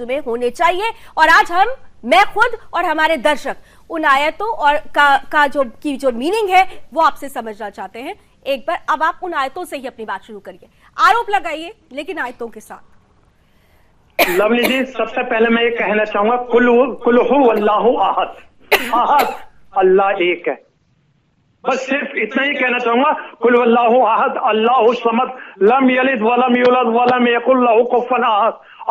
میں ہونے چاہیے۔ اور آج ہم میں خود اور ہمارے درشک ان آیتوں اور کا, جو کی جو میننگ ہے وہ آپ سے سمجھنا چاہتے ہیں۔ ایک بار اب آپ ان آیتوں سے ہی اپنی بات شروع کریے۔ آروپ لگائیے لیکن آیتوں کے ساتھ۔ لولی جی سب سے پہلے میں یہ کہنا چاہوں گا کل ہو اللہ آحد آحد اللہ ایک ہے۔ بس صرف اتنا ہی کہنا چاہوں گا کل اللہ آحد اللہ سمد لم یلد ولم یولد ولم کفن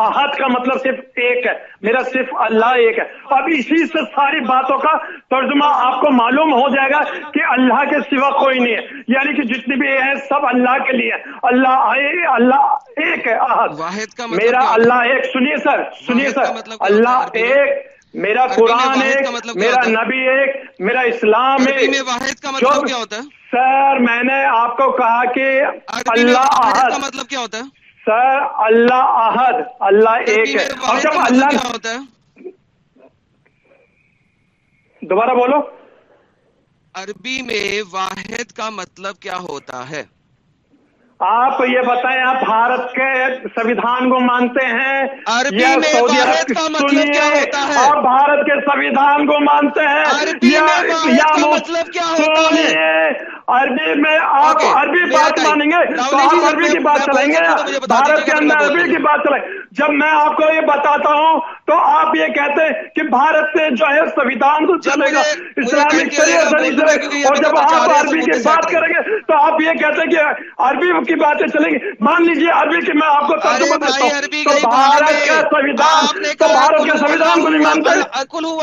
احد کا مطلب صرف ایک ہے میرا صرف اللہ ایک ہے۔ اب اسی سے ساری باتوں کا ترجمہ آپ کو معلوم ہو جائے گا کہ اللہ کے سوا کوئی نہیں ہے۔ یعنی کہ جتنے بھی ہیں سب اللہ کے لیے اللہ آئے اللہ ایک ہے احد۔ واحد کا مطلب میرا اللہ ایک سنیے سر سنیے سر۔ مطلب اللہ ایک میرا قرآن ایک مطلب میرا نبی ایک میرا اسلام ایک۔ واحد کا مطلب کیا ہوتا ہے؟ سر میں نے آپ کو کہا کہ اللہ کا مطلب کیا ہوتا ہے؟ سر اللہ احد اللہ ایک ہے اور جب اچھا، اللہ ہوتا ہے؟ دوبارہ بولو۔ عربی میں واحد کا مطلب کیا ہوتا ہے؟ آپ یہ بتائیں آپ بھارت کے سویدھان کو مانتے ہیں یا سعودی ہوتا ہے؟ آپ بھارت کے سویدھان کو مانتے ہیں یا سنیے عربی میں آپ عربی بات مانیں گے تو آپ عربی کی بات چلائیں گے بھارت کے اندر عربی کی بات چلیں گے جب میں آپ کو یہ بتاتا ہوں تو آپ یہ کہتے ہیں کہ بھارت سے جو ہے سویدھان تو چلے گا اسلامک شریعت اور جب آپ عربی کی بات کریں گے تو آپ یہ کہتے ہیں کہ عربی کی باتیں چلیں گی۔ مان لیجیے عربی کی میں آپ کو ترجمہ دیتا ہوں۔ تو بھارت کا سویدھان تو بھارت کا سویدھان کو نہیں مانتا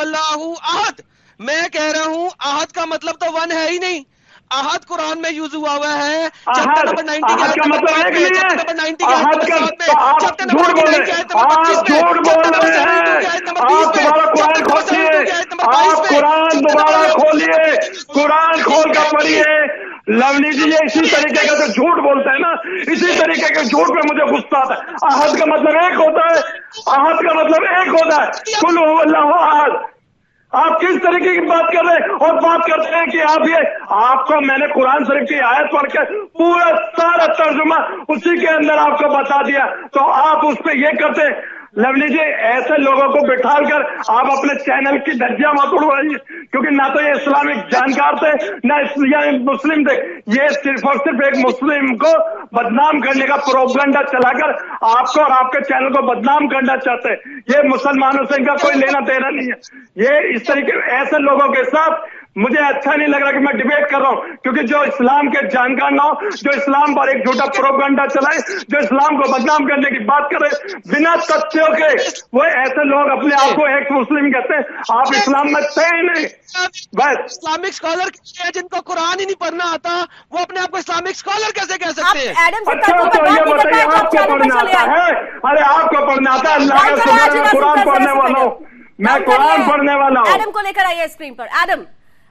اللہ احد۔ میں کہہ رہا ہوں احد کا مطلب تو ون ہے ہی نہیں۔ آہد قرآن میں یوز ہوا ہوا ہے نمبر مطلب قرآن دوبارہ قرآن کھول کر پڑھیے۔ لولی جی یہ اسی طریقے کا جھوٹ بولتا ہے نا۔ اسی طریقے کے جھوٹ پہ مجھے غصہ آتا ہے۔ احد کا مطلب ایک ہوتا ہے احد کا مطلب ایک ہوتا ہے۔ کلو اللہ احد۔ آپ کس طریقے کی بات کر رہے ہیں اور بات کرتے ہیں کہ آپ یہ آپ کو میں نے قرآن شریف کی آیت پڑھ کے پورا سارا ترجمہ اسی کے اندر آپ کو بتا دیا۔ تو آپ اس پہ یہ کرتے ہیں لولی جی ایسے لوگوں کو بٹھا کر آپ اپنے چینل کی درجہ مت اڑوائیے، کیونکہ نہ تو یہ اسلامک جانکار تھے، نہ مسلم تھے۔ یہ صرف اور صرف ایک مسلم کو بدنام کرنے کا پروپگنڈا چلا کر آپ کو اور آپ کے چینل کو بدنام کرنا چاہتے۔ ہیں یہ مسلمانوں سے ان کا کوئی لینا دینا نہیں ہے۔ یہ اس طریقے، ایسے لوگوں کے ساتھ مجھے اچھا نہیں لگ رہا کہ میں ڈیبیٹ کر رہا ہوں کیونکہ جو اسلام کے جانکار نہ ہو جو اسلام پر ایک جھوٹا پروپگنڈا چلائے جو اسلام کو بدنام کرنے کی بات کرے بنا تتوں کے وہ ایسے لوگ اپنے آپ کو ایک مسلم کہتے ہیں آپ اسلام میں طے نہیں۔ بس۔ اسلامک اسکالر جن کو قرآن ہی نہیں پڑھنا آتا؟ وہ اپنے آپ کو اسلامک اسکالر کیسے کہہ سکتے ہیں؟ اچھا تو یہ بتائیے آپ کو پڑھنا آتا ہے؟ ارے آپ کو پڑھنا آتا ہے اللہ کا قرآن پڑھنے والا ہوں۔ میں قرآن پڑھنے والا ہوں۔ ایڈم کو لے کر آئیے اسکرین پر۔ ایڈم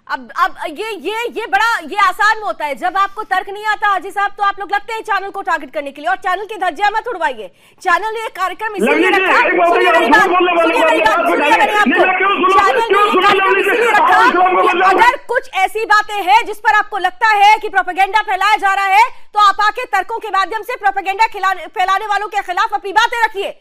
اب اب یہ یہ یہ بڑا یہ آسان ہوتا ہے۔ جب آپ کو ترک نہیں آتا حاجی صاحب تو آپ لوگ لگتے ہیں چینل کو ٹارگٹ کرنے کے لیے اور چینل کی دھجیاں مت اڑوائیے۔ چینل یہ کارکرم اس لیے رکھا سنیے بات سنیے بات سنیے میں نے آپ کو نے کارکرم اس لیے رکھا کہ اگر کچھ ایسی باتیں ہیں جس پر آپ کو لگتا ہے کہ پروپیگنڈا پھیلایا جا رہا ہے تو آپ آ کے ترکوں کے مادھیم سے پروپیگنڈا پھیلانے والوں کے خلاف اپنی باتیں رکھیے۔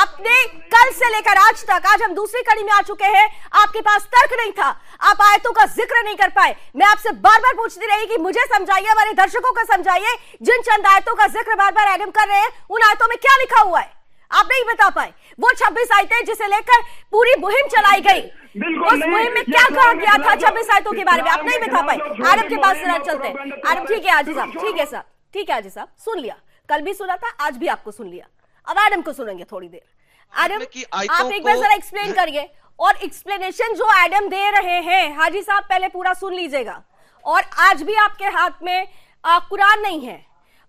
آپ نے کل سے لے کر آج تک آج ہم دوسری کڑی میں آ چکے ہیں آپ کے پاس ترک نہیں تھا آپ آیتوں کا ذکر نہیں کر پائے۔ میں آپ سے بار بار پوچھتی رہی کہ مجھے سمجھائیے ہمارے درشکوں کو سمجھائیے جن چند آیتوں کا ذکر بار بار ایڈم کر رہے ہیں ان آیتوں میں کیا لکھا ہوا ہے؟ آپ نہیں بتا پائے۔ وہ چھبیس آیتیں جسے لے کر پوری مہم چلائی گئی۔ اس مہم میں کیا کہا گیا تھا چھبیس آیتوں کے بارے میں؟ آپ نہیں بتا پائے۔ عرب کے پاس چلتے۔ ہیں عرب ٹھیک ہے آجی صاحب ٹھیک ہے صاحب سن لیا۔ کل بھی سنا تھا آج بھی آپ کو سن لیا۔ اب ایڈم کو سنیں گے تھوڑی دیر۔ ایڈم آپ ایک بار ذرا ایکسپلین کریے۔ اور ایکسپلینیشن جو ایڈم دے رہے ہیں حاجی صاحب پہلے پورا سن لیجیے گا۔ اور آج بھی آپ کے ہاتھ میں قرآن نہیں ہے۔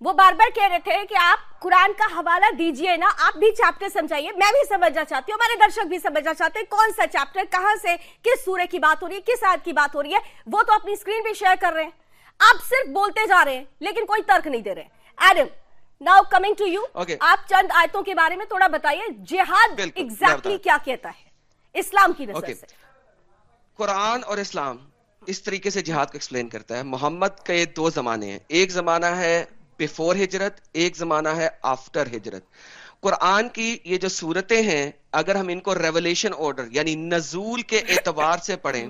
وہ بار بار کہہ رہے تھے کہ آپ قرآن کا حوالہ دیجیے نا آپ بھی چیپٹر سمجھائیے۔ میں بھی سمجھنا چاہتی ہوں ہمارے درشک بھی سمجھنا چاہتے ہیں کون سا چیپٹر کہاں سے کس سورہ کی بات ہو رہی ہے کس آیت کی بات ہو رہی ہے۔ وہ تو اپنی اسکرین پہ شیئر کر رہے ہیں۔ آپ صرف بولتے جا رہے ہیں لیکن کوئی ترک نہیں دے رہے۔ And I'm now coming to you آپ چند آیتوں کے بارے میں تھوڑا بتائیے جہاد ایگزیکٹلی کیا کہتا ہے؟ اسلام کی نظر سے۔ قرآن اور اسلام اس طریقے سے جہاد کو ایکسپلین کرتا ہے۔ محمد کے دو زمانے ہیں۔ ایک زمانہ ہے بیفور ہجرت ایک زمانہ ہے آفٹر ہجرت۔ قرآن کی یہ جو صورتیں ہیں اگر ہم ان کو ریولیشن آرڈر یعنی نزول کے اعتبار سے پڑھیں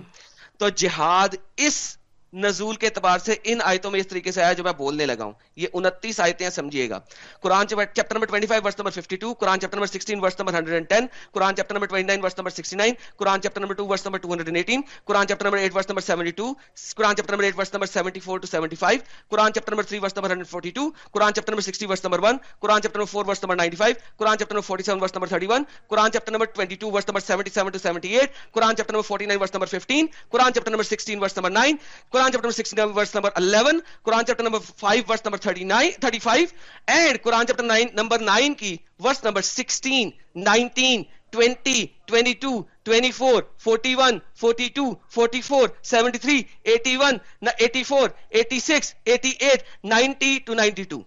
تو جہاد اس نزول کے اعتبار سے ان آیتوں میں اس طریقے سے آیا جو میں بولنے لگا ہوں یہ انتیس آیتیں سمجھیے گا Quran chapter number 25 verse number 52 Quran chapter number 16 verse number 110 Quran chapter number 29 verse number 69 Quran chapter number 2 verse number 218 Quran chapter number 8 verse number 72 Quran chapter number 8 verse number 74 to 75 Quran chapter number 3 verse number 142 Quran chapter number 60 verse number 1 Quran chapter number 4 verse number 95 Quran chapter number 47 verse number 31 Quran chapter number 22 verse number 77 to 78 Quran chapter number 49 verse number 15 Quran chapter number 16 verse number 9 Quran chapter number 16 verse number 11 Quran chapter number 5 verse number 39 35 and Quran chapter 9 number 9 کی verse number 16 19 20 22 24 41 42 44 73 81 84 86 88 90 to 92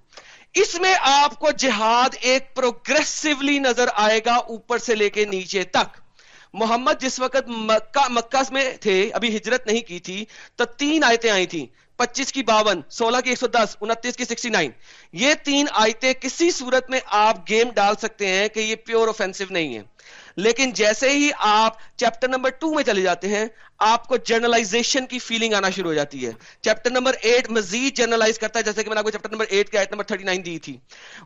اس میں آپ کو جہاد ایک progressively نظر آئے گا اوپر سے لے کے نیچے تک محمد جس وقت مکہ مکہ میں تھے، ابھی ہجرت نہیں کی تھی، تو تین آیتیں آئی تھیں۔ پچیس کی باون، سولہ کی ایک سو دس، انتیس کی سکسٹی نائن۔ یہ تین آیتیں کسی صورت میں آپ گیم ڈال سکتے ہیں کہ یہ پیور اوفینسو نہیں ہے۔ لیکن جیسے ہی آپ چیپٹر نمبر ٹو میں چلے جاتے ہیں آپ کو جرنلائزیشن کی فیلنگ آنا شروع ہو جاتی ہے۔ چیپٹر نمبر ایٹ مزید جرنلائز کرتا ہے، جیسے کہ میں نے آپ کو چیپٹر نمبر ایٹ کے آیت نمبر تھرٹی نائن دی تھی۔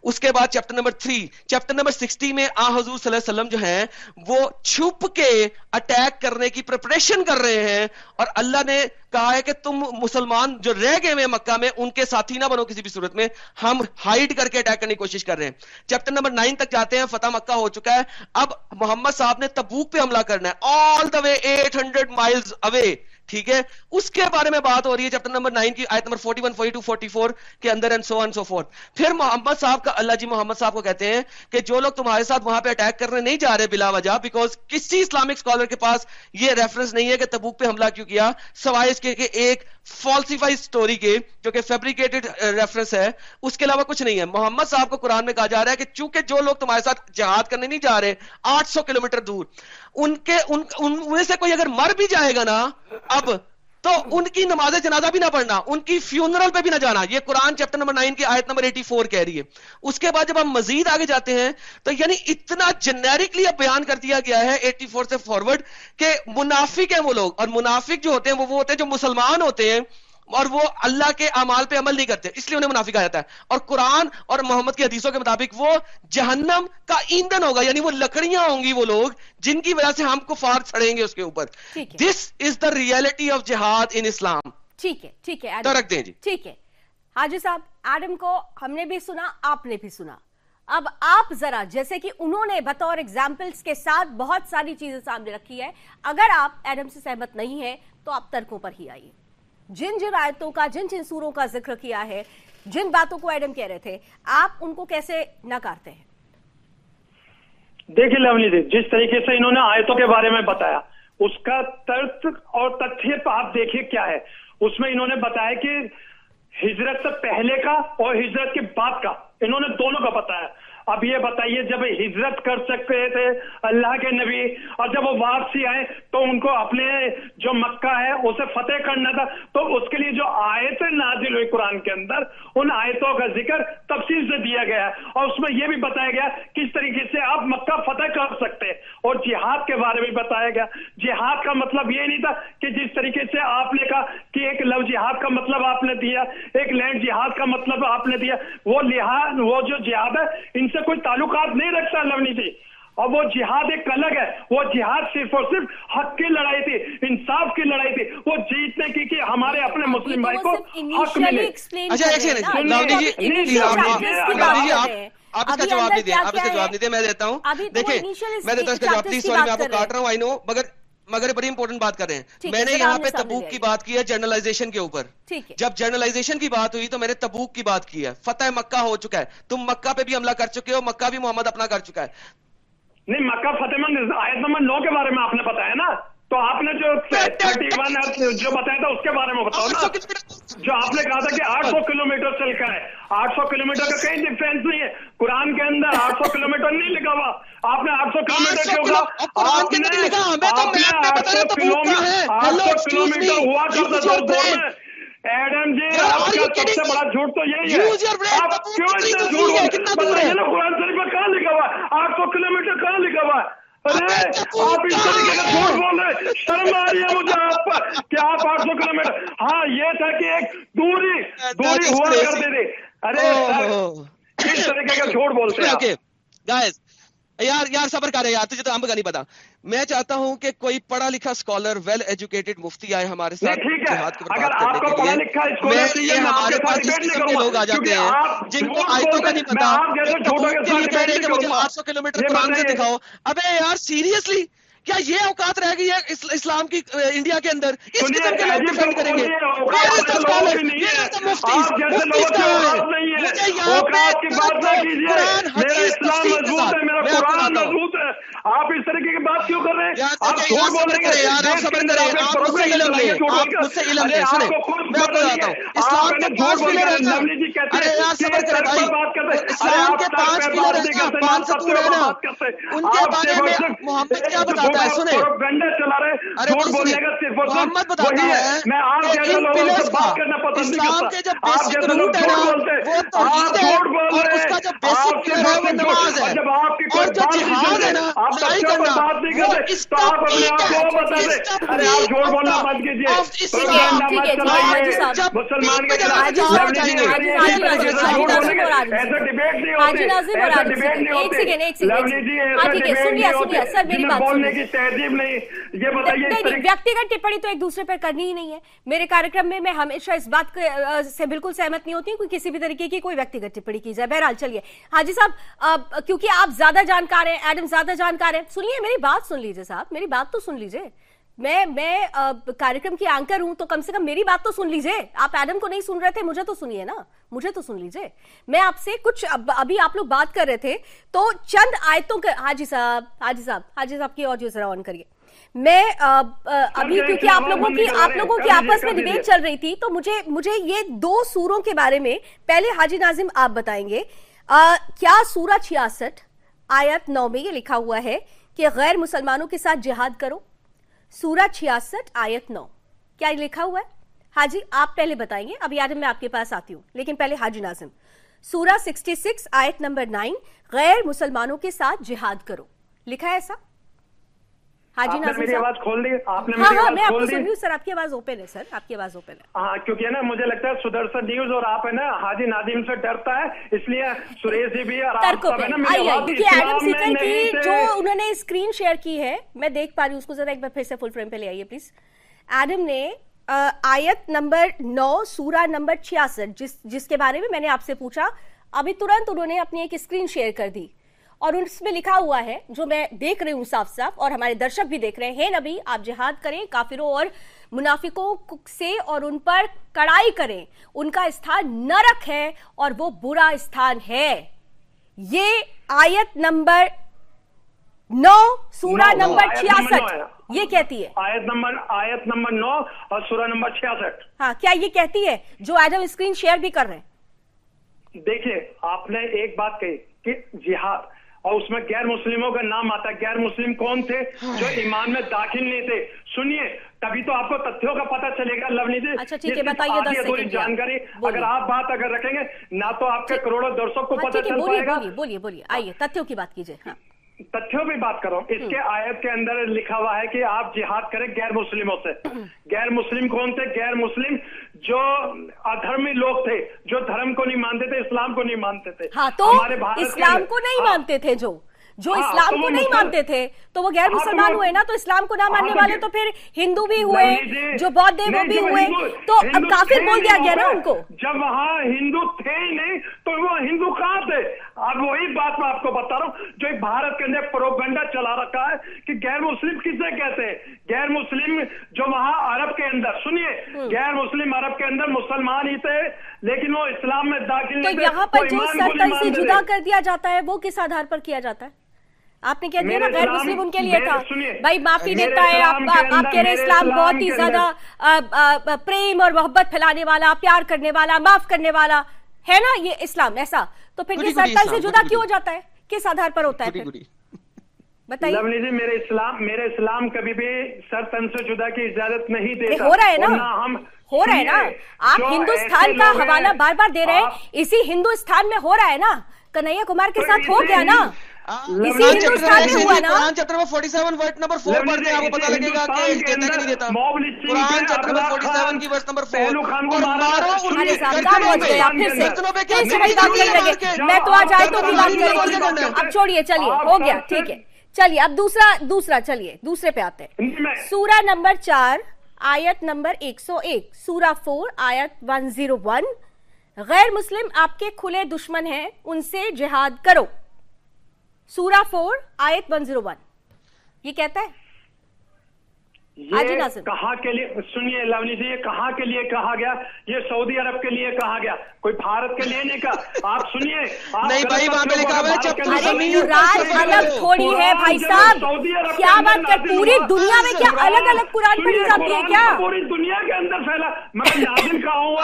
اس کے بعد chapter number three chapter number sixty میں آ حضور صلی اللہ علیہ وسلم جو ہیں، وہ چھپ کے اٹیک کرنے کی پریپریشن کر رہے ہیں۔ اور اللہ نے کہا ہے کہ تم مسلمان جو رہ گئے ہیں مکہ میں، ان کے ساتھی نہ بنو کسی بھی صورت میں۔ ہم ہائٹ کر کے اٹیک کرنے کی کوشش کر رہے ہیں۔ چیپٹر نمبر نائن تک جاتے ہیں، فتح مکہ ہو چکا ہے۔ اب محمد صاحب نے تبوک پہ حملہ کرنا ہے۔ All the way eight hundred miles away ٹھیک ہے؟ اس کے بارے میں بات ہو رہی ہے چیپٹر نمبر 9 کی، آیت number forty one forty two forty four کے اندر and so and so forth پھر محمد صاحب کا، اللہ جی محمد صاحب کو کہتے ہیں کہ جو لوگ تمہارے ساتھ وہاں پہ اٹیک کرنے نہیں جا رہے بلا وجہ بیکاز کسی اسلامک سکالر کے پاس یہ ریفرنس نہیں ہے کہ تبوک پہ حملہ کیوں کیا، سوائے اس کے کہ ایک فالسیفائی سٹوری کے جو کہ فیبریکیٹڈ ریفرنس uh, ہے، اس کے علاوہ کچھ نہیں ہے۔ محمد صاحب کو قرآن میں کہا جا رہا ہے کہ چونکہ جو لوگ تمہارے ساتھ جہاد کرنے نہیں جا رہے، آٹھ سو کلومیٹر دور، ان کے ان میں سے کوئی اگر مر بھی جائے گا نا، اب تو ان کی نماز جنازہ بھی نہ پڑھنا، ان کی فیونرل پہ بھی نہ جانا۔ یہ قرآن چیپٹر نمبر نائن کی آیت نمبر ایٹی فور کہہ رہی ہے۔ اس کے بعد جب ہم مزید آگے جاتے ہیں، تو یعنی اتنا جنیرکلی اب بیان کر دیا گیا ہے ایٹی فور سے فارورڈ کہ منافق ہیں وہ لوگ۔ اور منافق جو ہوتے ہیں وہ وہ ہوتے ہیں جو مسلمان ہوتے ہیں۔ اور وہ اللہ کے اعمال پہ عمل نہیں کرتے اس لیے انہیں منافق آ جاتا ہے۔ اور قرآن اور محمد کی حدیثوں کے مطابق وہ جہنم کا ایندھن ہوگا یعنی وہ لکڑیاں ہوں گی وہ لوگ جن کی وجہ سے ہم کو فار چھڑیں گے اس کے اوپر۔ دس از دا ریئلٹی آف جہاد ان اسلام ٹھیک ہے ٹھیک ہے تو رکھ دیں جی۔ ٹھیک ہے۔ حاجی صاحب ایڈم کو ہم نے بھی سنا آپ نے بھی سنا۔ اب آپ ذرا جیسے کہ انہوں نے بطور ایگزامپلس کے ساتھ بہت ساری چیزیں سامنے رکھی ہے اگر آپ ایڈم سے سہمت نہیں ہے تو آپ ترکوں پر ہی آئیے۔ جن جن آیتوں کا، جن جن سوروں کا ذکر کیا ہے، جن باتوں کو ایڈم کہہ رہے تھے، آپ ان کو کیسے نکارتے ہیں؟ دیکھیے لونی جی جس طریقے سے انہوں نے آیتوں کے بارے میں بتایا، اس کا ترک اور تتھیت آپ دیکھیے کیا ہے۔ اس میں انہوں نے بتایا کہ ہجرت سے پہلے کا اور ہجرت کے بعد کا، انہوں نے دونوں کا بتایا۔ اب یہ بتائیے، جب ہجرت کر سکتے تھے اللہ کے نبی اور جب وہ واپسی آئے تو ان کو اپنے جو مکہ ہے، اسے فتح کرنا تھا۔ تو اس کے لیے جو آیتیں نازل ہوئی قرآن کے اندر، ان آیتوں کا ذکر تفصیل سے دیا گیا ہے۔ اور اس میں یہ بھی بتایا گیا کس طریقے سے آپ مکہ فتح کر سکتے۔ اور جہاد کے بارے میں بتایا گیا۔ جہاد کا مطلب یہ نہیں تھا کہ جس طریقے سے آپ نے کہا کہ ایک لو جہاد کا مطلب آپ نے دیا، ایک لینڈ جہاد کا مطلب آپ نے دیا۔ وہ لحاظ، وہ جو جہاد ہے، ان سے کوئی تعلقات نہیں رکھتا لونی جی۔ اور وہ جہاد ایک الگ ہے۔ وہ جہاد صرف اور صرف حق کی لڑائی تھی انصاف کی لڑائی تھی۔ وہ جیتنے کی کہ ہمارے اپنے مسلم بھائی کو حق ملے۔ اچھا ایک سیکنڈ لونی جی لونی جی آپ آپ اس کا جواب نہیں دیں آپ اس کا جواب نہیں دیں میں دیتا ہوں دیکھیں میں دیتا ہوں اس کا جواب پلیز سوری میں آپ کو کاٹ رہا ہوں آئی نو مگر مگر بڑی امپورٹنٹ بات کر رہے ہیں۔ میں نے یہاں پہ تبوک کی بات کی ہے جرنلائزیشن کے اوپر۔ جب جرنلائزیشن کی بات ہوئی تو میں نے تبوک کی بات کی ہے۔ فتح مکہ ہو چکا ہے۔ تم مکہ پہ بھی حملہ کر چکے ہو مکہ بھی محمد اپنا کر چکا ہے۔ نہیں مکہ فتح مند آیت نمبر نو کے بارے میں آپ نے بتایا نا۔ تو آپ نے جو تھرٹی ون جو بتایا تھا اس کے بارے میں بتاؤ نا۔ جو آپ نے کہا تھا کہ آٹھ سو کلو میٹر چل کا ہے آٹھ سو کلو میٹر کا کہیں ڈیفینس نہیں ہے۔ قرآن کے اندر آٹھ سو کلو میٹر نہیں لکھا ہوا۔ آپ نے آٹھ سو کلو میٹر کیوں کہا؟ آپ نے آٹھ سو کلو میٹر آٹھ سو کلو میٹر ہوا کرتا تھا دور میں۔ ایڈم جی آپ کا سب سے بڑا جھوٹ تو یہی ہے۔ آپ کیوں اتنا جھوٹ بتائیے نا قرآن شریف میں کہاں لکھا ہوا ہے؟ آٹھ سو کلو میٹر کہاں لکھا ہوا ہے؟ ارے آپ اس طریقے کا جھوٹ بول رہے شرم آ رہی ہے مجھے آپ کیا آپ آٹھ سو کلو میٹر ہاں یہ تھا کہ ایک دوری دوری ہوا کرتی تھی۔ ارے اس طریقے کا جھوٹ بولتے ہیں یار یار صبر کرے یار تجھے تو ہم کا نہیں پتا۔ میں چاہتا ہوں کہ کوئی پڑھا لکھا اسکالر ویل ایجوکیٹڈ مفتی آئے ہمارے ساتھ جہاد کے ہمارے پاس اس قسم کے لوگ آ جاتے ہیں جن کو آیتوں کا نہیں پتا مجھے آٹھ سو کلو میٹر قرآن سے دکھاؤ۔ ابے یار سیریسلی کیا یہ اوقات رہ گئی ہے اسلام کی انڈیا کے اندر؟ اس قسم کے لوگ ڈیفینڈ کریں گے؟ مجھے یہاں پہ قرآن حدیث تفصیل کے ساتھ میں آپ آپ اس طریقے کی بات کیوں کر رہے ہیں؟ آپ مجھ سے علم لیں آپ مجھ سے علم لیں سنیں میں آپ کو ہوں اسلام کے ہیں ارے یار بھائی۔ اسلام کے پانچ ہیں پانچ ستون ہیں ان کے بارے میں محمد کیا بتاتا سنے ارے محمد بتاتا ہے۔ کہ ان پلرز کا اسلام کے جب بیسک روٹ ہے نا وہ توحید ہے اور اس کا جب بیسک پلر ہے وہ نماز ہے۔ جہاد ہے نا لڑائی کرنا وہ اس کا پیٹ ہے اس کا پیٹ آپ اس سے مسلمان کے خلاف حاجی ناظر اور ایک سیکنڈ ایک سیکنڈ۔ سنیا ہاں، سنیا سر میری بات بولنے کی تہذیب نہیں یہ بتائیے ویکتیگت ٹپڑی تو ایک دوسرے پر کرنی ہی نہیں ہے۔ میرے کارکرم میں میں ہمیشہ اس بات سے بالکل سہمت نہیں ہوتی کوئی کسی بھی طریقے کی کوئی ویکتیگت ٹپڑی کی جائے۔ بہرحال چلیے حاجی صاحب کیونکہ آپ زیادہ جانکار جانکار ہیں ایڈم زیادہ جانکار ہیں۔ سنیے میری بات سن لیجیے صاحب میری بات تو سن لیجیے۔ میں میں کارکرم کی آنکر ہوں تو کم سے کم میری بات تو سن لیجیے۔ آپ ایڈم کو نہیں سن رہے تھے مجھے تو سنیے نا مجھے تو سن لیجیے۔ میں آپ سے کچھ ابھی آپ لوگ بات کر رہے تھے تو چند آیتوں کا ہاں حاجی صاحب حاجی صاحب حاجی صاحب کی آڈیو ذرا آن کریے۔ میں ابھی کیونکہ آپ لوگوں کی آپ لوگوں کی آپس میں ڈبیٹ چل رہی تھی تو مجھے مجھے یہ دو سوروں کے بارے میں پہلے حاجی ناظم آپ بتائیں گے۔ کیا سورہ چھیاسٹھ؟ آیت نو میں یہ لکھا ہوا ہے کہ غیر مسلمانوں کے ساتھ جہاد کرو۔ سورہ چھیاسٹھ، آیت نو۔ کیا یہ لکھا ہوا ہے؟ حاجی، آپ پہلے بتائیں گے اب یاد میں آپ کے پاس آتی ہوں، لیکن پہلے حاجی ناظم۔ سورہ سکسٹی سکس، آیت نمبر نائن، غیر مسلمانوں کے ساتھ جہاد کرو۔ لکھا ہے ایسا؟ ہاں جی میری آواز کھول دی؟ آپ نے ہاں، ہاں، سر آپ کی آواز اوپن ہے سر آپ کی آواز اوپن ہے۔ ہاں کیونکہ نا مجھے لگتا ہے نیوز اور آپ ہے نا حاجی نادیم سے ڈرتا ہے اس لیے سریش جی بھی اور آپ سب ہے نا جو انہوں نے شیئر کی ہے میں دیکھ پا رہی ہوں اس کو ذرا ایک بار پھر سے فل فریم پہ لے آئیے پلیز ایڈم نے آیت نمبر نو سورہ نمبر چھیاسٹھ جس جس کے بارے میں میں نے آپ سے پوچھا ابھی ترنت انہوں نے اپنی ایک اسکرین شیئر کر دی۔ اور اس میں لکھا ہوا ہے جو میں دیکھ رہی ہوں صاف صاف اور ہمارے درشک بھی دیکھ رہے ہیں۔ نبی آپ جہاد کریں کافروں اور منافقوں سے اور ان پر کڑائی کریں۔ ان کا استھان نرک ہے اور وہ برا استھان ہے۔ یہ آیت نمبر نو سورہ نمبر چھیاسٹھ۔ یہ کہتی ہے۔ آیت نمبر آیت نمبر نو اور سورہ نمبر چھیاسٹھ۔ ہاں کیا یہ کہتی ہے؟ جو ایڈم اسکرین شیئر بھی کر رہے ہیں۔ دیکھیے آپ نے ایک بات کہی کہ جہاد اور اس میں غیر مسلموں کا نام آتا غیر مسلم کون تھے؟ جو ایمان میں داخل نہیں تھے۔ سنیے تبھی تو آپ کو تتھیوں کا پتہ چلے گا لو جی۔ اچھا، نہیں جانکاری۔ اگر آپ بات اگر رکھیں گے نہ تو آپ کے کروڑوں درسوں کو ہاں، پتہ چل پائے گا۔ بولیے بولیے آئیے تتھیوں کی بات کیجیے۔ ہاں۔ تتھیوں بھی بات کرو۔ اس کے آیت کے اندر لکھا ہوا ہے کہ آپ جہاد کریں غیر مسلموں سے۔ غیر مسلم کون تھے؟ غیر مسلم۔ جو ادھرمی لوگ تھے جو دھرم کو نہیں مانتے تھے اسلام کو نہیں مانتے تھے۔ ہاں تو اسلام کو نہیں ہاں۔ مانتے تھے جو۔ جو ہاں، اسلام کو نہیں مانتے تھے تو وہ غیر ہاں، مسلمان ہوئے نا تو اسلام کو نہ ماننے والے تو پھر ہندو بھی ہوئے جی، جو بودھ دیو جی، بھی ہوئے تو اب کافر بول دیا گیا نا ان کو۔ جب وہاں ہندو تھے ہی نہیں تو وہ ہندو کہاں تھے؟ اب وہی بات میں آپ کو بتا رہا ہوں جو ایک بھارت کے اندر پروگنڈا چلا رکھا ہے کہ غیر مسلم کسے کہتے ہیں؟ غیر مسلم جو وہاں عرب کے اندر سنیے غیر مسلم عرب کے اندر مسلمان ہی تھے لیکن وہ اسلام میں داخل تو یہاں پر جو سرکل سے جدا کر دیا جاتا ہے وہ کس آدھار پر کیا جاتا ہے؟ آپ نے کہہ دیا نا غیر مسلم ان کے لیے تھا۔ بھائی معافی دیتا ہے آپ کہہ رہے اسلام بہت ہی زیادہ پریم اور محبت پھیلانے والا پیار کرنے والا معاف کرنے والا ہے نا؟ یہ اسلام ایسا۔ تو پھر یہ سرکل سے جدا کیوں ہو جاتا ہے؟ کس آدھار پر ہوتا ہے بتائیے۔ جی میرے اسلام میرے اسلام کبھی بھی سر تن سے جدا کی اجازت نہیں دیتا۔ ہو رہا ہے نا؟ ہم ہو رہا ہے نا؟ آپ ہندوستان کا حوالہ بار بار دے رہے ہیں اسی ہندوستان میں ہو رہا ہے نا؟ کنہیا کمار کے ساتھ ہو گیا نا؟ میں تو اب چھوڑیے چلیے ہو گیا ٹھیک ہے چلیے اب دوسرا دوسرا چلیے دوسرے پہ آتے ہیں سورا نمبر چار آیت نمبر ایک سو ایک سورا فور آیت ون زیرو ون غیر مسلم آپ کے کھلے دشمن ہیں ان سے جہاد کرو سورہ فور آیت 101 یہ کہتا ہے یہ کہاں کے لیے سنیے لونی جی یہ کہاں کے لیے کہا گیا؟ یہ سعودی عرب کے لیے کہا گیا۔ کوئی بھارت کے لیے نہیں کہا۔ آپ سنیے نہیں بھائی وہاں پہ لکھا ہے الگ تھوڑی ہے۔ بھائی صاحب کیا بات کر پوری دنیا میں کیا الگ الگ قرآن پڑھی جاتی ہے کیا؟ پوری دنیا کے اندر پھیلا میں ناظم ہوں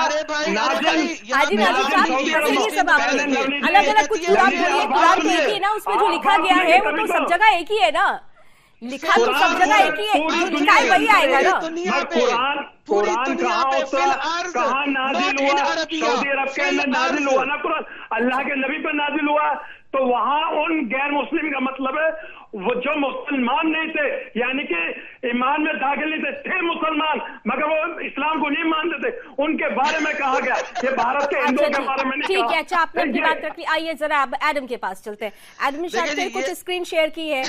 یہ سب آپ جی الگ الگ کچھ قرآن پڑھی ہے قرآن ہے نا اس میں جو لکھا گیا ہے وہ تو سب جگہ ایک ہی ہے نا۔ لکھا تو سب جگہ ایک ہی ہے۔ لکھا ہے وہی آئے گا نا۔ قرآن قرآن کہاں اترا کہاں نازل ہوا؟ سعودی عرب کے اندر نازل ہوا نا قرآن۔ اللہ کے نبی پر نازل ہوا تو وہاں ان غیر مسلم کا مطلب ہے وہ جو مسلمان نہیں تھے یعنی کہ ایمان میں داخل نہیں تھے تھے مسلمان مگر وہ اسلام کو نہیں مانتے تھے۔ ان کے بارے میں کہا گیا۔ یہ بھارت کے ہندو اچھا کے جی۔ بارے میں ٹھیک ہے اچھا آپ نے بات رکھ لی۔ آئیے ذرا ایڈم کے پاس چلتے ہیں۔ ایڈم نے شاید کچھ اسکرین شیئر کی ہے۔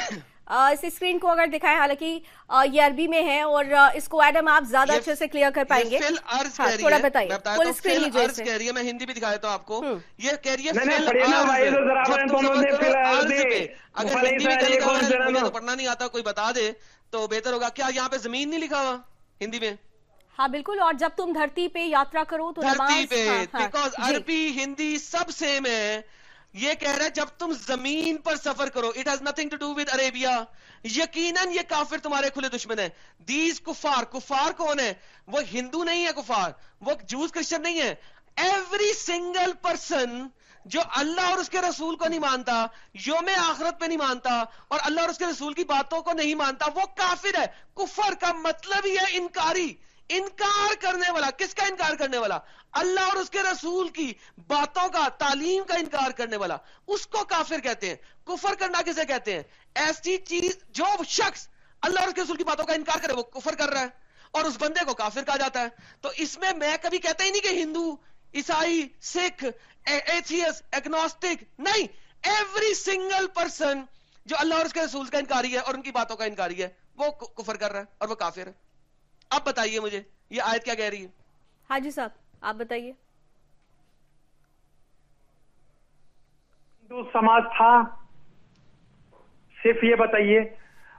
اس اسکرین کو اگر دکھائیں حالانکہ یہ عربی میں ہے اور اس کو ایڈم آپ زیادہ اچھے سے کلیئر کر پائیں گے۔ ہاں، تھوڑا بتائیے فل اسکرین لیجیے میں ہندی بھی دکھا دیتا ہوں آپ کو۔ یہ کہہ رہی ہے اگر ہندی میں تو پڑھنا نہیں آتا کوئی بتا دے تو بہتر ہوگا۔ کیا یہاں پہ زمین نہیں لکھا ہوا؟ ہندی میں۔ ہاں بالکل اور جب تم دھرتی پہ یاترا کرو تو دھرتی پہ ہاں، ہاں۔ بیکاز جی۔ عربی ہندی سب سیم ہے۔ یہ کہہ رہا ہے جب تم زمین پر سفر کرو it has nothing to do with Arabia یقیناً یہ کافر تمہارے کھلے دشمن ہیں۔ دیز کفار کفار کون ہے وہ ہندو نہیں ہے کفار، وہ جوز کرسچن نہیں ہے ایوری سنگل پرسن جو اللہ اور اس کے رسول کو نہیں مانتا، یوم آخرت پہ نہیں مانتا، اور اللہ اور اس کے رسول کی باتوں کو نہیں مانتا، وہ کافر ہے۔ کفر کا مطلب ہی ہے انکاری۔ انکار کرنے والا، کس کا انکار کرنے والا؟ اللہ اور اس کے رسول کی باتوں کا، تعلیم کا انکار کرنے والا۔ اس کو کافر کہتے ہیں، کفر کرنا کسے کہتے ہیں؟ ایسی چیز، جو شخص اللہ اور اس کے رسول کی باتوں کا انکار کرے، وہ کفر کر رہا ہے اور اس بندے کو کافر کہا جاتا ہے۔ تو اس میں میں کبھی کہتا ہی نہیں کہ ہندو، عیسائی، سکھ ایتھیس ایگنوسٹک نہیں۔ ایوری سنگل پرسن جو اللہ اور اس کے رسول کا انکاری ہے اور ان کی باتوں کا انکاری ہے، وہ کفر کر رہا ہے اور وہ کافر ہے۔ اب بتائیے مجھے یہ آیت کیا کہہ رہی ہے؟ حاجی صاحب آپ بتائیے۔ ہندو سماج تھا صرف یہ بتائیے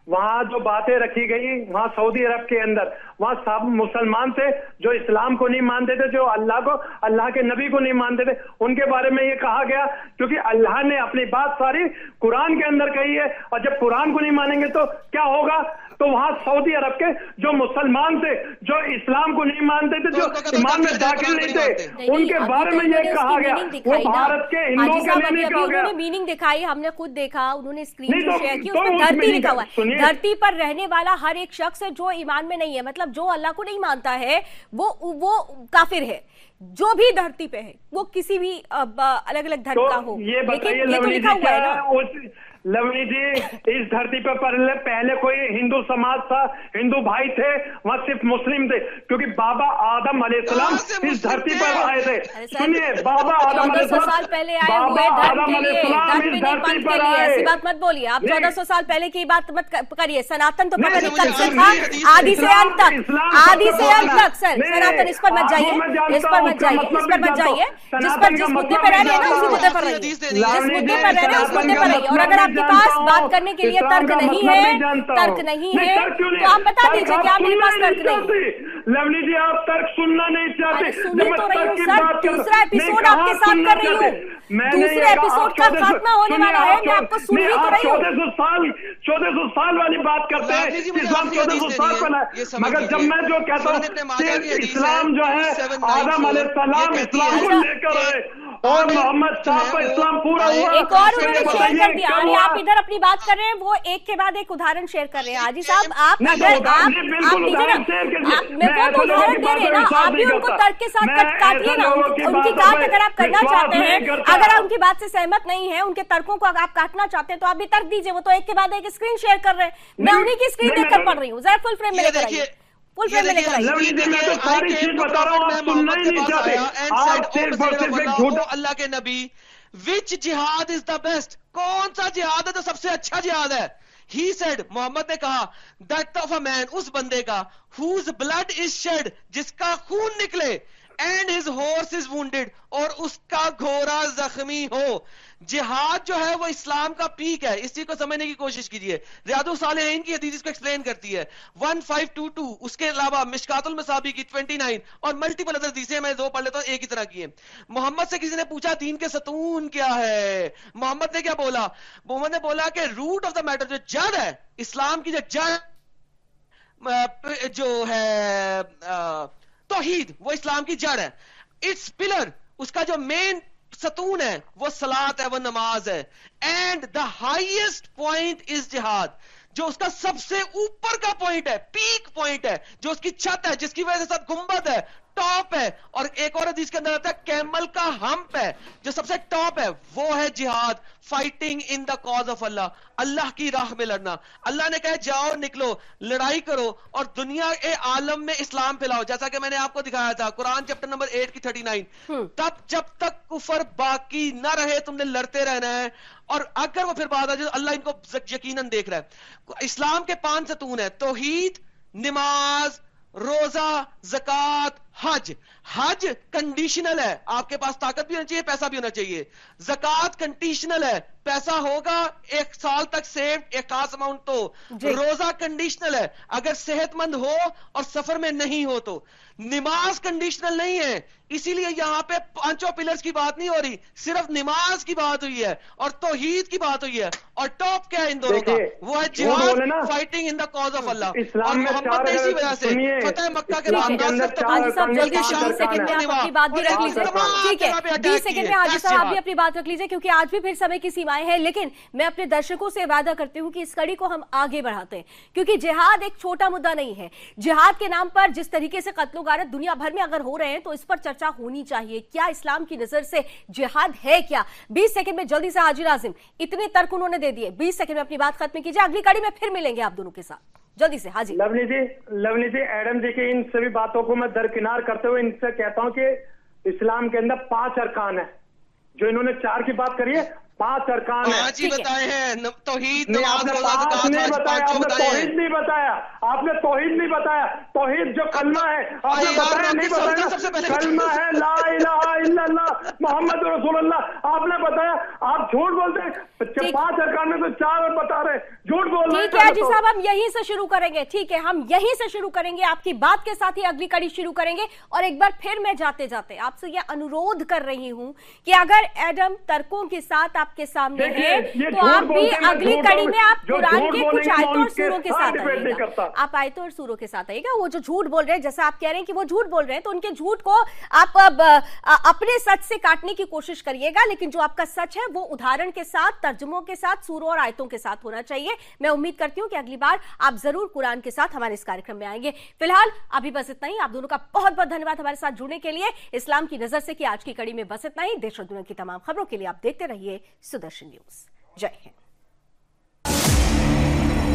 وہاں جو باتیں رکھی گئی وہاں سعودی عرب کے اندر وہاں سب مسلمان تھے جو اسلام کو نہیں مانتے تھے جو اللہ کو اللہ کے نبی کو نہیں مانتے تھے ان کے بارے میں یہ کہا گیا کیونکہ اللہ نے اپنی بات ساری قرآن کے اندر کہی ہے اور جب قرآن کو نہیں مانیں گے تو کیا ہوگا؟ تو وہاں سعودی عرب کے جو مسلمان تھے جو اسلام کو نہیں مانتے تھے جو ایمان میں داخل نہیں تھے ان کے بارے میں یہ کہا گیا وہ بھارت کے ہندوؤں کے لیے نہیں کہا گیا؟ انہوں نے میننگ دکھائی ہم نے خود دیکھا انہوں نے اسکرین جو شیئر کی اس پر دھرتی لکھا ہوا ہے۔ دھرتی پر رہنے والا ہر ایک شخص ہے جو ایمان میں نہیں ہے مطلب جو اللہ کو نہیں مانتا ہے وہ کافر ہے۔ جو بھی دھرتی پہ ہے وہ کسی بھی الگ الگ دھرم کا ہو۔ لیکن یہ تو لکھا جی، ہوا ہے نا۔ لونی جی اس دھرتی پہ پہلے پہلے کوئی ہندو سماج تھا ہندو بھائی تھے وہاں صرف مسلم تھے کیونکہ بابا آدم علیہ السلام اس دھرتی پر آئے تھے۔ سنیے بابا آدم علیہ السلام بابا آدم علیہ السلام اس دھرتی پر آئے۔ ایسی بات مت بولیے۔ آپ چودہ سو سال پہلے کی بات مت کریے سناتن تو پتہ نہیں کب سے تھا؟ آدھی سے انت تک۔ آدھی سے مطلب انت تک سر سناتن اس پر مت جائیے اس پر مت جائیے اس پر مت جائیے۔ جس پر جس مدعے پر رہے ہیں نا اسی مدعے پر رہیے جس مدعے پر رہے ہیں جی، اس مدعے پر رہیے۔ اور اگر مطلب آپ کے پاس بات کرنے کے لیے ترک نہیں ہے ترک نہیں ہے تو آپ بتا دیجیے کہ آپ میرے پاس ترک نہیں ہے؟ لیولی جی آپ ترک سننا نہیں چاہتے۔ سننے تو رہی ہوں سر دوسرا اپیسوڈ آپ کے ساتھ کر رہی ہوں۔ دوسرے اپیسوڈ کا خاتمہ ہونے والا ہے میں آپ کو سن رہی تو رہی ہوں۔ چودہ سو سال چودہ سو سال والی بات کرتے ہیں اسلام چودہ سو سال پر ہے۔ مگر جب میں جو کہتا ہوں کہ اسلام جو ہے آدم علیہ السلام اسلام کو لے کر ہے اور محمد صاحب اسلام پورا ہوا۔ ایک اور انہوں نے شیئر کر دیا آنے یعنی آپ ادھر اپنی بات کر رہے ہیں وہ ایک کے بعد ایک ادھارن شیئر کر رہے ہیں۔ آجی صاحب آپ ادھر آپ میں تو ادھارن دے رہے ہیں آپ بھی ان کو ترک کے ساتھ کاٹیے نا ان کی بات اگر آپ کرنا چاہتے ہیں اگر آپ ان کی بات سے سہمت نہیں ہے ان کے ترکوں کو آپ کاٹنا چاہتے ہیں تو آپ بھی ترک دیجیے وہ تو ایک کے بعد ایک اسکرین شیئر کر رہے ہیں۔ میں انہی کی اسکرین دیکھ کر پڑھ رہی ہوں ذرا فل فریم میں لے کر آئیے۔ میں میں تو ساری چیز بتا رہا ہوں آپ سننا ہی نہیں چاہتے آپ صرف اور صرف ایک جھوٹا اللہ کے نبی وچ جہاد از دا بیسٹ کون سا جہاد ہے تو سب سے اچھا جہاد ہے ہی سیڈ محمد نے کہا دیٹ آف اے مین اس بندے کا ہوز بلڈ از شیڈ جس کا خون نکلے and his horse is wounded اور اس کا گھوڑا زخمی ہو جہاد جو ہے وہ اسلام کا پیک ہے، اس چیز کو سمجھنے کی کوشش کیجیے ریاض الصالحین کی حدیث اس کو ایکسپلین کرتی ہے۔ 1522 اس کے علاوہ مشکات المصابی کی 29 اور ملٹیپل ادر حدیثیں میں دو پڑھ لیتا ہوں، ایک ہی طرح کی ہیں۔ محمد سے کسی نے پوچھا، دین کے ستون کیا ہے؟ محمد نے کیا بولا؟ محمد نے بولا کہ روٹ آف دا میٹر جو جڑ ہے، اسلام کی جو جڑ، جو ہے توحید، وہ اسلام کی جڑ ہے۔ اٹس پلر، اس کا جو مین ستون ہے وہ سلاد ہے وہ نماز ہے and the highest point is جہاد جو اس کا سب سے اوپر کا پوائنٹ ہے پیک پوائنٹ ہے، جو اس کی چھت ہے، جس کی وجہ سے سب ہے۔ ٹاپ ہے اور ایک اور حدیث کے اندر آتا ہے کیمل کا ہمپ ہے۔ جو سب سے ٹاپ ہے وہ ہے جہاد fighting in the cause of Allah Allah کی راہ میں لڑنا۔ اللہ نے کہا جاؤ نکلو لڑائی کرو اور دنیا اے عالم میں اسلام پھیلاؤ۔ جیسا کہ میں نے آپ کو دکھایا تھا قرآن چیپٹر نمبر ایٹ کی 39 تب جب تک کفر باقی نہ رہے تم نے لڑتے رہنا ہے۔ اور اگر وہ پھر بات آ جائے اللہ ان کو یقیناً دیکھ رہا ہے۔ اسلام کے پانچ ستون ہے توحید نماز روزہ زکات حج۔ حج کنڈیشنل ہے۔ آپ کے پاس طاقت بھی ہونا چاہیے پیسہ بھی ہونا چاہیے۔ زکات کنڈیشنل ہے۔ پیسہ ہوگا ایک سال تک سیو ایک خاص اماؤنٹ تو۔ جی۔ روزہ کنڈیشنل ہے۔ اگر صحت مند ہو اور سفر میں نہیں ہو تو۔ نماز کنڈیشنل نہیں ہے۔ اسی لیے یہاں پہ پانچوں پلرز کی بات نہیں ہو رہی صرف نماز کی بات ہوئی ہے اور توحید کی بات ہوئی ہے اور ٹاپ کیا ہے ان دونوں کا؟ وہ ہے جہاد fighting in the cause of Allah اور محمد نے اسی وجہ سے فتح مکہ کے بعد صاحب جلدی شام سیکنڈ میں آپ اپنی بات بھی رکھ لیجیے۔ ٹھیک ہے بیس سیکنڈ میں حاجی صاحب آپ بھی اپنی بات رکھ لیجیے کیونکہ آج بھی پھر سمیں کی سیمائے ہیں۔ لیکن میں اپنے درشکوں سے وعدہ کرتے ہوں کہ اس کڑی کو ہم آگے بڑھاتے ہیں۔ کیونکہ جہاد ایک چھوٹا مدہ نہیں ہے۔ جہاد کے نام پر جس طریقے سے قتل و غارت دنیا بھر میں اگر ہو رہے ہیں تو اس پر چرچہ چرچہ ہونی چاہیے۔ کیا اسلام کی نظر سے جہاد ہے کیا؟ بیس سیکنڈ میں جلدی سے حاجی راظم اتنے ترک انہوں نے دے دیئے بیس سیکنڈ میں اپنی بات ختم کیجیے اگلی کڑی میں پھر ملیں گے آپ دونوں کے ساتھ۔ جلدی سے، حاجی۔ لبنی جی لبنی جی ایڈم جی کے ان سبھی باتوں کو میں درکنار کرتے ہوئے ان سے کہتا ہوں کہ اسلام کے اندر پانچ ارکان ہیں۔ جو انہوں نے چار کی بات کری ہے پانچ ارکان پانچ ہی ہاں جی، بتائے ہیں۔ توحید نماز روزہ زکات حج پانچوں بتائے ہیں۔ توحید نہیں بتایا۔ آپ نے توحید نہیں بتایا۔ توحید جو کلمہ ہے آپ نے بتایا نہیں بتایا۔ کلمہ ہے لا الہ الا اللہ محمد رسول اللہ۔ آپ نے بتایا آپ جھوٹ بولتے ہیں۔ پانچ ارکان میں تو چار بتا رہے ہیں۔ جھوٹ بول رہے ہیں ٹھیک ہے جی صاحب ہم یہی سے شروع کریں گے۔ ٹھیک ہے ہم یہی سے شروع کریں گے۔ آپ کی بات کے ساتھ ہی اگلی کڑی شروع کریں گے۔ اور ایک بار پھر میں جاتے جاتے آپ سے یہ انورودھ کر رہی ہوں کہ اگر ایڈم ترکوں کے ساتھ آپ آپ کے سامنے ہے تو آپ بھی اگلی کڑی میں آپ قرآن کے کچھ آیتوں اور سوروں کے ساتھ آئیے گا۔ آپ آیتوں اور سوروں کے ساتھ آئیے گا وہ جو جھوٹ بول رہے ہیں جیسا آپ کہہ رہے ہیں کہ وہ جھوٹ بول رہے ہیں تو ان کے جھوٹ کو آپ اپنے سچ سے کاٹنے کی کوشش کریے گا لیکن جو آپ کا سچ ہے وہ ادھارن کے ساتھ ترجموں کے ساتھ سوروں اور آیتوں کے ساتھ ہونا چاہیے۔ میں امید کرتی ہوں کہ اگلی بار آپ ضرور قرآن کے ساتھ ہمارے اس کارکرم میں آئیں گے۔ فی الحال ابھی بس اتنا ہی۔ آپ دونوں کا بہت بہت دھنیواد ہمارے ساتھ جڑنے کے لیے۔ اسلام کی نظر سے کہ آج کی کڑی میں بس اتنا ہی۔ دیش اور دنیا کی تمام خبروں کے لیے آپ دیکھتے رہیے۔ سدرشن نیوز جئے ہند